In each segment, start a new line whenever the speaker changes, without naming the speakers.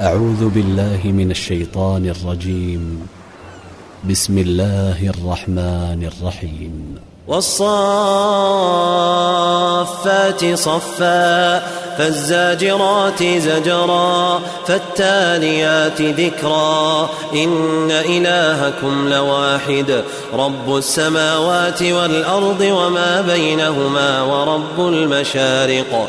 أعوذ بالله من الشيطان الرجيم. بسم الله الرحمن الرحيم.
والصافات صفا فالزاجرات زجرا فالتاليات ذكرا. إن إلهكم لواحد رب السماوات والأرض وما بينهما ورب المشارق.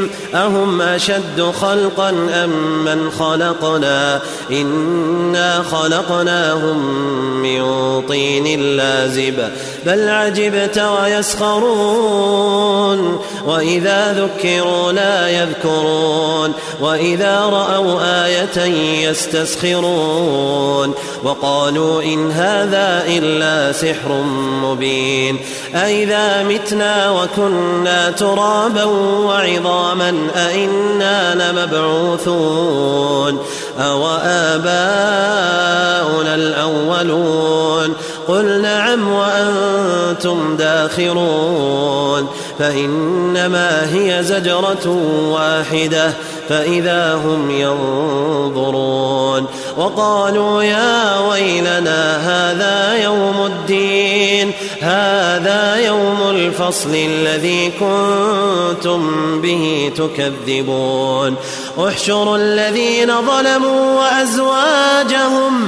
أهم أشد خلقا أم من خلقنا؟ إنا خلقناهم من طين لازب. بل عجبت ويسخرون وإذا ذكروا لا يذكرون وإذا رأوا آية يستسخرون وقالوا إن هذا إلا سحر مبين أئذا متنا وكنا ترابا وعظاما أئنا لمبعوثون أو آباؤنا الأولون قل نعم وأنتم داخرون فإنما هي زجرة واحدة فإذا هم ينظرون وقالوا يا ويلنا هذا يوم الدين هذا يوم الفصل الذي كنتم به تكذبون احشروا الذين ظلموا وأزواجهم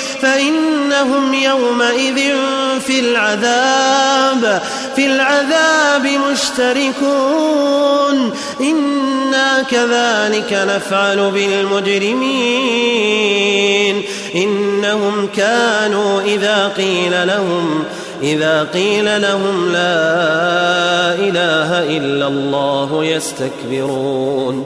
فإنهم يومئذ في العذاب في العذاب مشتركون. إنا كذلك نفعل بالمجرمين. إنهم كانوا إذا قيل لهم إذا قيل لهم لا إله إلا الله يستكبرون.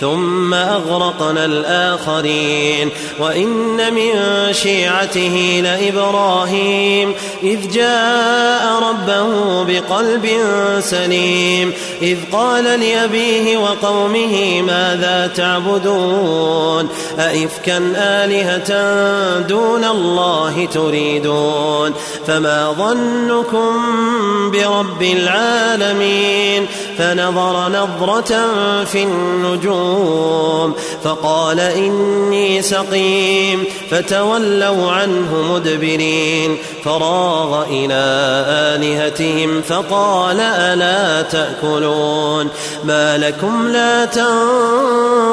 ثم أغرقنا الآخرين. وإن من شيعته لإبراهيم إذ جاء ربه بقلب سليم. إذ قال لأبيه وقومه ماذا تعبدون؟ أئفكا آلهة دون الله تريدون؟ فما ظنكم برب العالمين؟ فنظر نظرة في النجوم فقال إني سقيم فتولوا عنه مدبرين فراغ إلى آلهتهم فقال ألا تأكلون ما لكم لا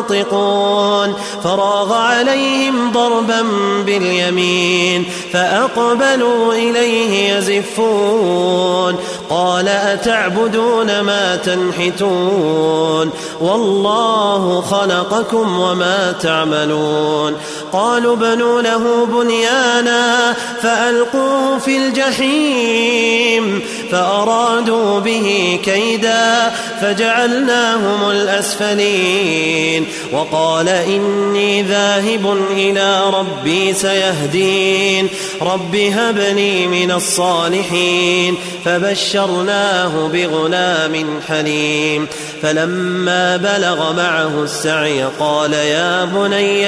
تنطقون فراغ عليهم ضربا باليمين فأقبلوا إليه يزفون قال أتعبدون ما تنحتون والله خلقكم وما تعملون قالوا بنوا له بنيانا فألقوه في الجحيم فأرادوا به كيدا فجعلناهم الأسفلين وقال إني ذاهب إلى ربي سيهدين رب هب لي من الصالحين فبشرناه بغلام حليم فلما بلغ معه السعي قال يا بني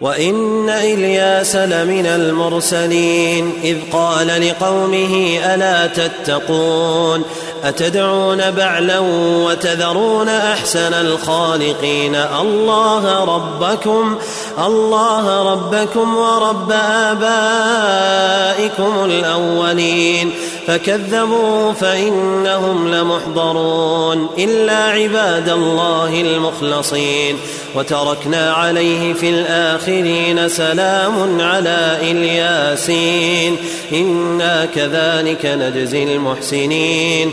وإن إلياس لمن المرسلين إذ قال لقومه ألا تتقون أتدعون بعلا وتذرون أحسن الخالقين؟ الله ربكم الله ربكم ورب آبائكم الأولين. فكذبوا فإنهم لمحضرون. إلا عباد الله المخلصين. وتركنا عليه في الآخرين سلام على إلياسين. إنا كذلك نجزي المحسنين.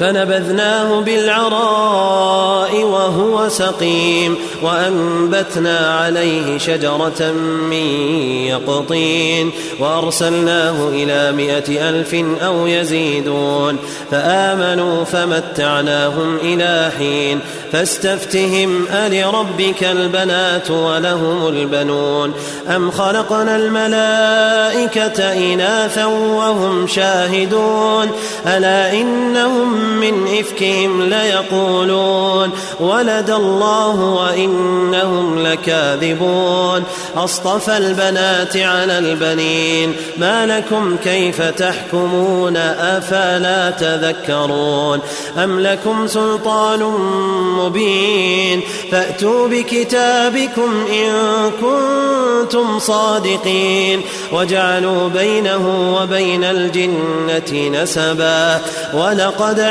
فنبذناه بالعراء وهو سقيم وأنبتنا عليه شجرة من يقطين وأرسلناه إلى مائة ألف أو يزيدون فآمنوا فمتعناهم إلى حين فاستفتهم ألربك البنات ولهم البنون أم خلقنا الملائكة إناثا وهم شاهدون ألا إنهم من إفكهم ليقولون ولد الله وإنهم لكاذبون أصطفى البنات على البنين ما لكم كيف تحكمون أفلا تذكرون أم لكم سلطان مبين فأتوا بكتابكم إن كنتم صادقين وجعلوا بينه وبين الجنة نسبا ولقد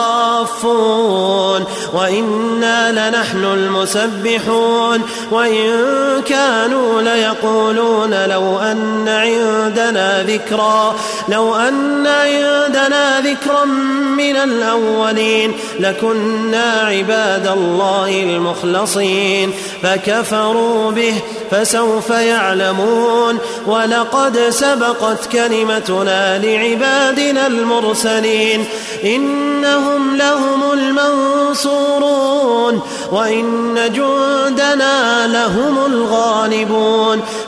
الصافون وإنا لنحن المسبحون وإن كانوا ليقولون لو أن عندنا ذكرا لو أن عندنا ذكرا من الأولين لكنا عباد الله المخلصين فكفروا به فسوف يعلمون. ولقد سبقت كلمتنا لعبادنا المرسلين. إنهم لهم المنصورون. وإن جندنا لهم الغالبون.